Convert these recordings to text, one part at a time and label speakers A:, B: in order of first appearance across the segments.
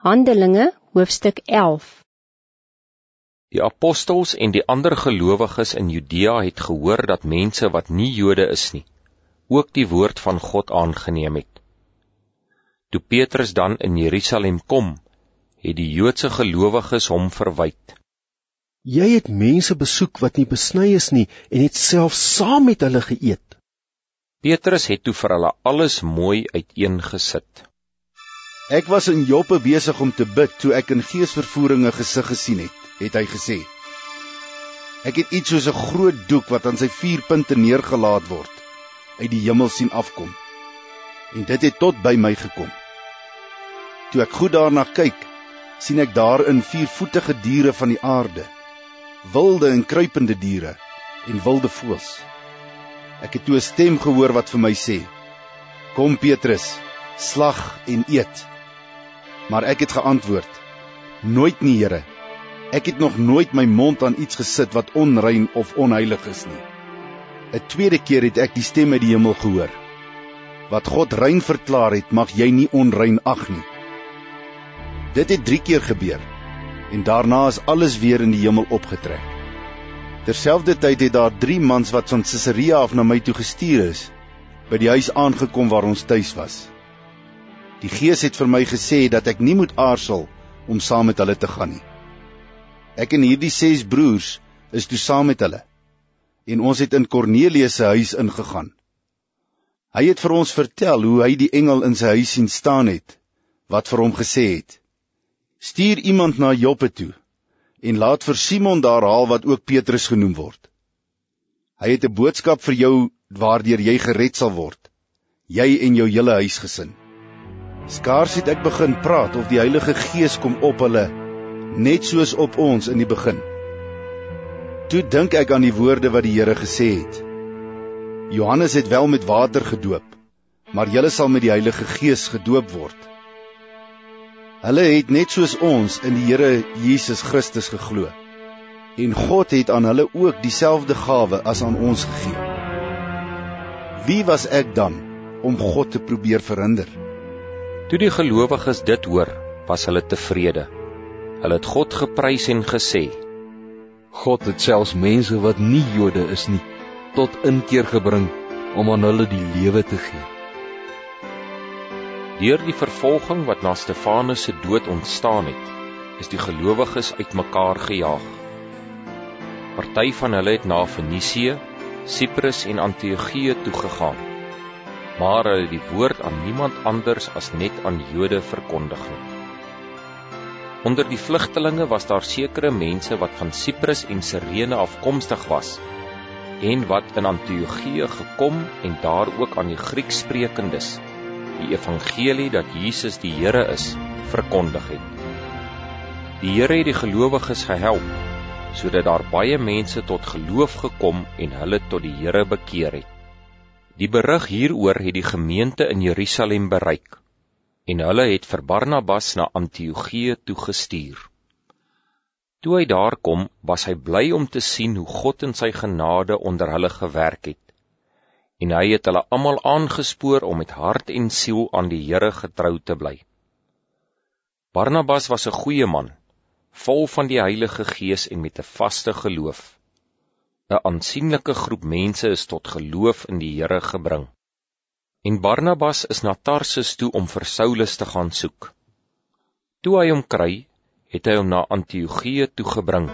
A: Handelinge, hoofstuk 11
B: Die apostels en die ander gelowiges in Judea het gehoor dat mense wat nie Jode is nie, ook die woord van God aangeneem het. Toe Petrus dan in Jerusalem kom, het die Joodse gelowiges hom verwyd.
C: Jy het mense besoek wat nie besny is nie en het self saam met hulle geëet.
B: Petrus het toe vir hulle alles mooi uiteengesit.
D: Ek was in Joppe besig om te bid toe ek in geesvervoering 'n gesig gesien het, het hy gesê. Ek het iets soos 'n groot doek wat aan sy vier punte neergelaat word uit die hemel sien afkom. En dit het tot by my gekom. Toe ek goed daarna kyk, sien ek daarin viervoetige diere van die aarde, wilde en kruipende diere en wilde voëls. Ek het toe 'n stem gehoor wat vir my sê: "Kom Petrus, slag en eet." Maar ek het geantwoord: Nooit nie, Here. Ek het nog nooit my mond aan iets gesit wat onrein of onheilig is nie. 'n Tweede keer het ek die stem uit die hemel gehoor. Wat God rein verklaar het, mag jy nie onrein ag nie. Dit het 3 keer gebeur en daarna is alles weer in die hemel opgetrek. Terselfdertyd het daar 3 mans wat van Caesarea af na my toe gestuur is, by die huis aangekom waar ons tuis was. Die Gees het vir my gesê dat ek nie moet aarzel om saam met hulle te gaan nie. Ek en hierdie 6 broers is toe saam met hulle en ons het in Kornelius se huis ingegaan. Hy het vir ons vertel hoe hy die engel in sy huis sien staan het wat vir hom gesê het: Stuur iemand na Joppe toe en laat vir Simon daar haal wat ook Petrus genoem word. Hy het 'n boodskap vir jou waardeur jy gered sal word, jy en jou hele huisgesin. Skaars het ek begin praat of die Heilige Gees kom op hulle net soos op ons in die begin. Toe dink ek aan die woorde wat die Here gesê het. Johannes het wel met water gedoop, maar julle sal met die Heilige Gees gedoop word. Hulle het net soos ons in die Here Jesus Christus geglo. En God het aan hulle ook dieselfde gawe as aan ons gegee. Wie was ek dan om God te probeer verhinder?
B: Toe die gelowiges dit hoor, was hulle tevrede. Hulle het God geprys en gesê:
E: God het selfs mense wat nie Jode is nie tot inkeer gebring om aan hulle die lewe te gee.
B: Deur die vervolging wat na Stefanus se dood ontstaan het, is die gelowiges uitmekaar gejaag. Party van hulle het na Fenisië, Siprus en Antiochië toe gegaan maar hulle die woord aan niemand anders as net aan Jode verkondig nie. Onder die vlugtelinge was daar sekere mense wat van Siprus en Sirene afkomstig was en wat in Antiochië gekom en daar ook aan die Grieksprekendes die evangelie dat Jesus die Here is verkondig het. Die Here het die gelowiges gehelp sodat daar baie mense tot geloof gekom en hulle tot die Here bekeer het. Die berig hieroor het die gemeente in Jerusalem bereik en hulle het vir Barnabas na Antiochië toe gestuur. Toe hy daar kom, was hy bly om te sien hoe God in sy genade onder hulle gewerk het. En hy het hulle almal aangespoor om met hart en siel aan die Here getrou te bly. Barnabas was 'n goeie man, vol van die Heilige Gees en met 'n vaste geloof. 'n aansienlike groep mense is tot geloof in die Here gebring. En Barnabas is na Tarsus toe om vir Saulus te gaan soek. Toe hy hom kry, het hy hom na Antiochië toe gebring.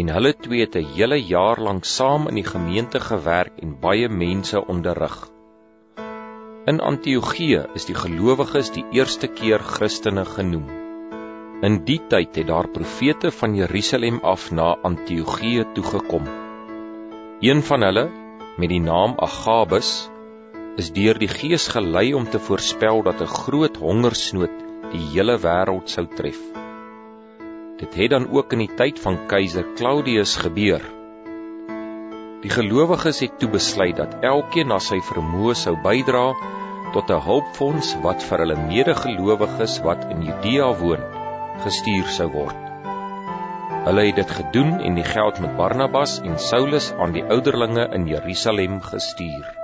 B: En hulle twee het 'n hele jaar lank saam in die gemeente gewerk en baie mense onderrig. In Antiochië is die gelowiges die eerste keer Christene genoem. In die tyd het daar profete van Jerusalem af na Antiochië toe gekom. Een van hulle, met die naam Agabus, is deur die Gees gelei om te voorspel dat 'n groot hongersnood die hele wêreld sou tref. Dit het dan ook in die tyd van keiser Claudius gebeur. Die gelowiges het toe besluit dat elkeen na sy vermoë sou bydra tot 'n hulpfonds wat vir hulle medegelowiges wat in Judea woon, gestuur sou word. Hulle het dit gedoen en die geld met Barnabas en Saulus aan die ouderlinge in Jerusalem gestuur.